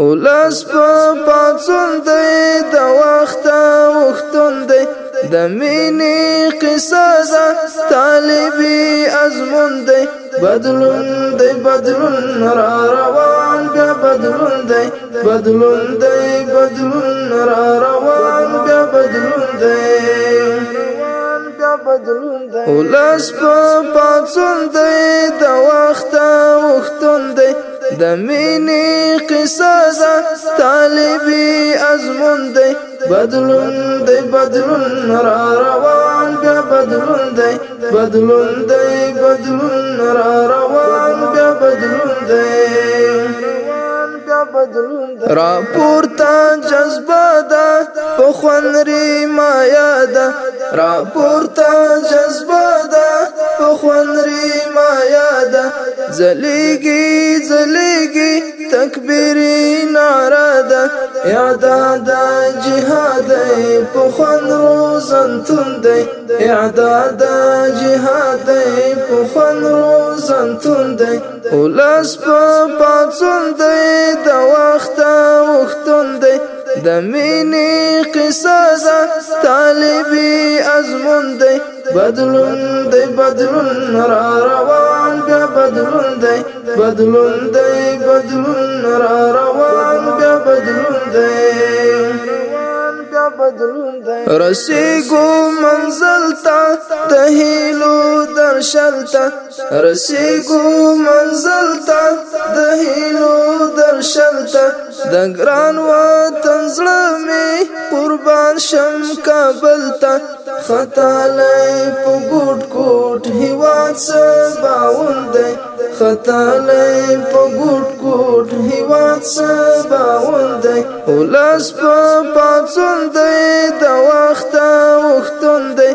اولاس په پاتون دی د وخت وختون دی د مینې قصه ده طالبي ازمون دی بدلون دی بدلون را روان بیا بدلون دی بدلون دی بدلون را روان بیا بدلون دی اولاس په پاتون دی د وخت د مینې قصاص طالبي ازمون دی بدلون دی بدلون را روان بیا بدلون دی بدلون دی بدلون را روان بیا بدلون دی را پورتا جذبه ده په خوندري ما یاده را پورتا جذبه ده په خوندري زلیگی زلیگی تکبیری نعرا ده اعداد جهاد پخوان روزن تنده اعداد جهاد پخوان روزن تنده اولاس پا پاتون ده د وخت وختون ده د مینې قصه طالبي ازمون ده بدلون ده بدلون را روان بیا بدلون دی بدلون دی بدلون را روان بیا بدلون دی رسیگو منزل تا دهیلو در شلتا رسیگو منزل تا دهیلو در شلتا دگران وطن زلمی قربان شم کابل تا خطا لئی خطا نه په ګډ ګډ هیواد سبا وندې ولاس په پاتوندې د وخت وختوندې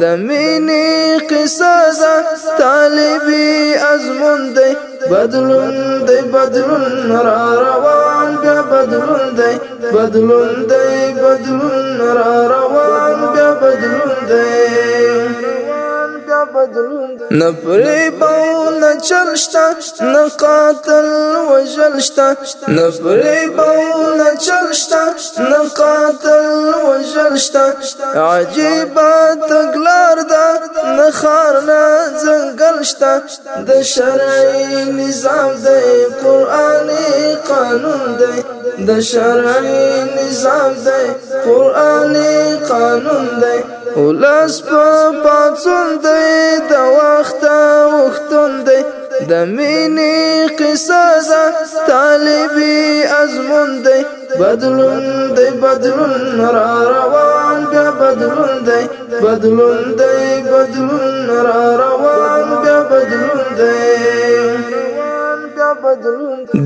د مینې قصاز طالبي ازموندې بدلون دې بدلون را روان بیا بدلون دې بدلون دې بدلون را بدلون دی نه پری باو نه چلشتا نه قاتل وجلشتا نه پری باو نه چلشتا نه قاتل وجلشتا عجیبه تګلار ده نه خار نه ځنګل شتا د شرعي نظام دی قرآني قانون دی د شرعي نظام دی قرآني قانون دی ولس په پاتون دی د وخت وختون دی د مینې قصص طالبي ازمون دی بدلون دی بدلون را روان بیا بدلون دی بدلون دی بدلون را روان بیا بدلون دی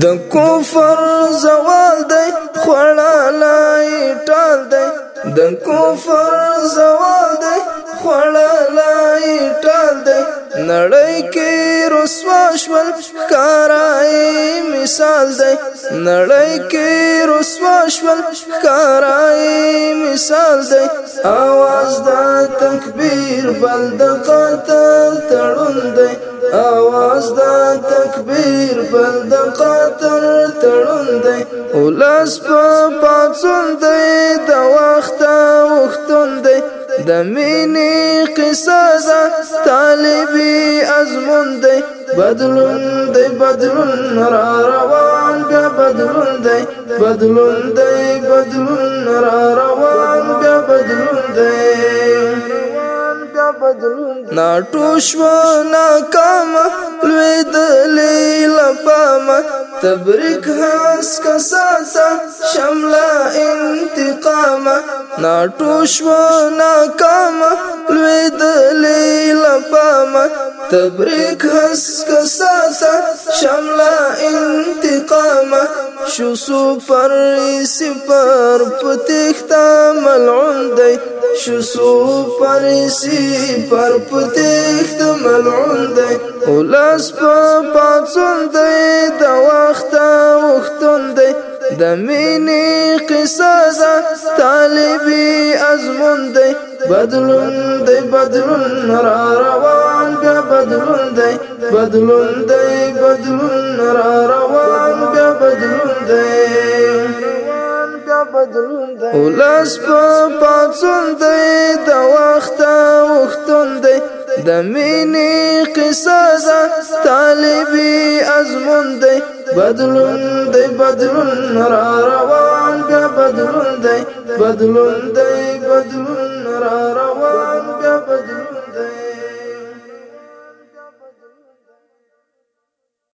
د کفر زوال دی خړلای ټال دی د کفر زوال دی خړلای ټال دی نړۍ کې رسوا شول کارای مثال دی نړۍ کې رسوا شول کارای مثال دی आवाज د تکبیر بل د قتل تړون دی आवाज د بند قطر تړون دی ولس په پاتون دی د وخت وختون دی د مینې قصه ده طالبي ازمون دی بدلون دی بدلون را روان بیا بدلون دی بدلون دی بدلون را روان بیا بدلون دی ناټوشو ناکام لوی دلی لپام تبریک حس کا ساتا شملا انتقام ناټوشو ناکام لوی دلی لپام تبریک حس کا شو سپر سپر پتختا ملعون دی شو سپر سپر پتختا ملعون دی اولاس پا پاتون دی دا وختا وختون دی د مینې قصه طالبي ازمون دی بدلون دی بدلون را روان بیا بدلون دی بدلون دی بدلون را روان دی ولس په پاتون دی د وخت وختون دی د مینې قصاز طالبي ازمون دی بدلون دی بدلون را روان بیا بدلون دی بدلون دی بدلون را روان